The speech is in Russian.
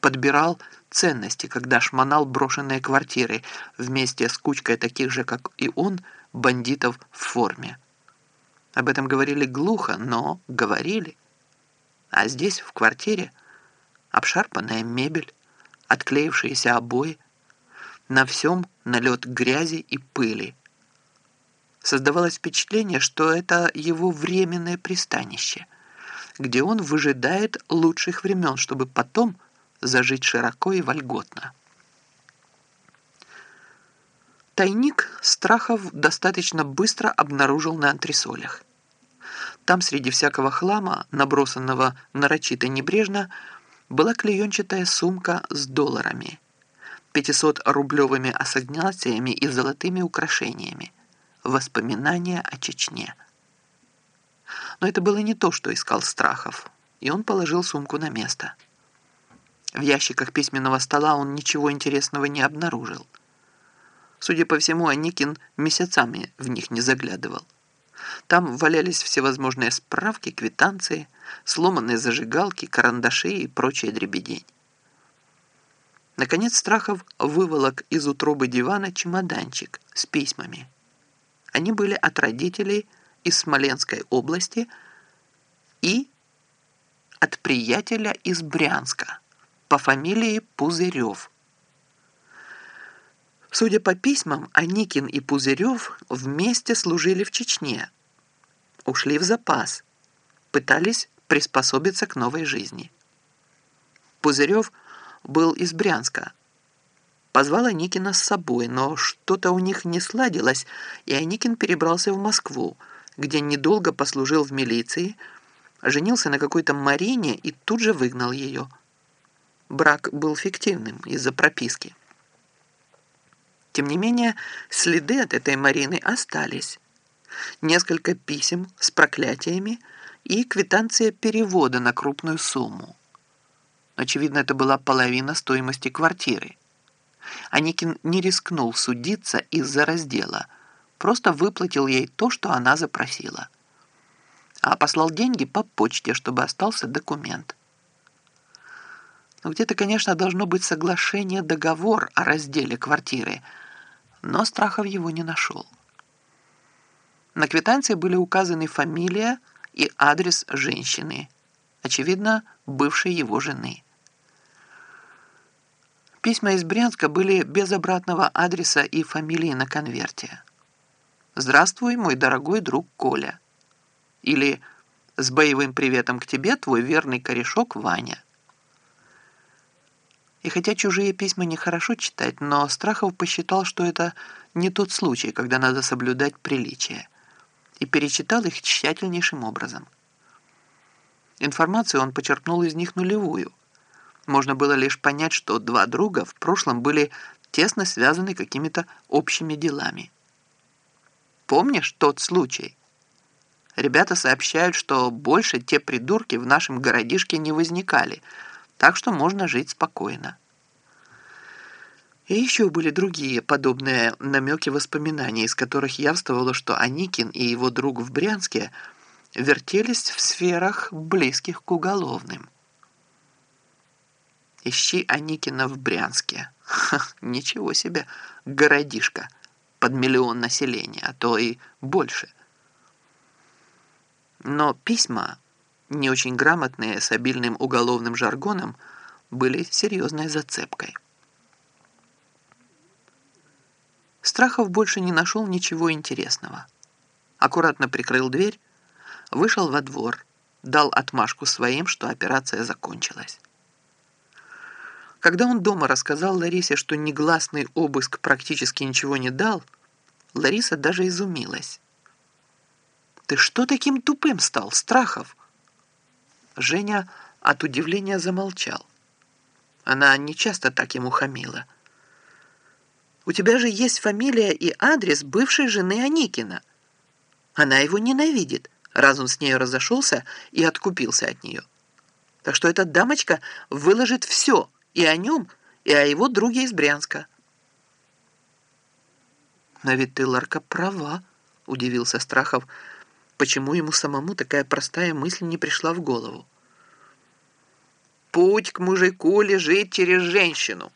подбирал ценности, когда шмонал брошенные квартиры вместе с кучкой таких же, как и он, бандитов в форме. Об этом говорили глухо, но говорили. А здесь, в квартире, обшарпанная мебель, отклеившиеся обои, на всем налет грязи и пыли. Создавалось впечатление, что это его временное пристанище, где он выжидает лучших времен, чтобы потом зажить широко и вольготно. Тайник Страхов достаточно быстро обнаружил на антресолях. Там среди всякого хлама, набросанного нарочито небрежно, была клеенчатая сумка с долларами, 500-рублевыми ассигнациями и золотыми украшениями. Воспоминания о Чечне. Но это было не то, что искал Страхов, и он положил сумку на место. В ящиках письменного стола он ничего интересного не обнаружил. Судя по всему, Аникин месяцами в них не заглядывал. Там валялись всевозможные справки, квитанции, сломанные зажигалки, карандаши и прочая дребедень. Наконец Страхов выволок из утробы дивана чемоданчик с письмами. Они были от родителей из Смоленской области и от приятеля из Брянска по фамилии Пузырев. Судя по письмам, Аникин и Пузырев вместе служили в Чечне, ушли в запас, пытались приспособиться к новой жизни. Пузырев был из Брянска. Позвал Аникина с собой, но что-то у них не сладилось, и Аникин перебрался в Москву, где недолго послужил в милиции, женился на какой-то Марине и тут же выгнал ее. Брак был фиктивным из-за прописки. Тем не менее, следы от этой Марины остались. Несколько писем с проклятиями и квитанция перевода на крупную сумму. Очевидно, это была половина стоимости квартиры. Аникин не рискнул судиться из-за раздела, просто выплатил ей то, что она запросила. А послал деньги по почте, чтобы остался документ. Где-то, конечно, должно быть соглашение, договор о разделе квартиры – но Страхов его не нашел. На квитанции были указаны фамилия и адрес женщины, очевидно, бывшей его жены. Письма из Брянска были без обратного адреса и фамилии на конверте. «Здравствуй, мой дорогой друг Коля» или «С боевым приветом к тебе, твой верный корешок Ваня». И хотя чужие письма нехорошо читать, но Страхов посчитал, что это не тот случай, когда надо соблюдать приличие, и перечитал их тщательнейшим образом. Информацию он почерпнул из них нулевую. Можно было лишь понять, что два друга в прошлом были тесно связаны какими-то общими делами. Помнишь тот случай? Ребята сообщают, что больше те придурки в нашем городишке не возникали – так что можно жить спокойно. И еще были другие подобные намеки воспоминаний, из которых явствовало, что Аникин и его друг в Брянске вертелись в сферах, близких к уголовным. Ищи Аникина в Брянске. Ха, ничего себе, городишко под миллион населения, а то и больше. Но письма не очень грамотные с обильным уголовным жаргоном, были серьезной зацепкой. Страхов больше не нашел ничего интересного. Аккуратно прикрыл дверь, вышел во двор, дал отмашку своим, что операция закончилась. Когда он дома рассказал Ларисе, что негласный обыск практически ничего не дал, Лариса даже изумилась. «Ты что таким тупым стал, Страхов?» Женя от удивления замолчал. Она не часто так ему хамила. «У тебя же есть фамилия и адрес бывшей жены Аникина. Она его ненавидит, раз он с ней разошелся и откупился от нее. Так что эта дамочка выложит все и о нем, и о его друге из Брянска». «Но ведь ты, Ларка, права», — удивился Страхов, — Почему ему самому такая простая мысль не пришла в голову? Путь к мужику лежит через женщину.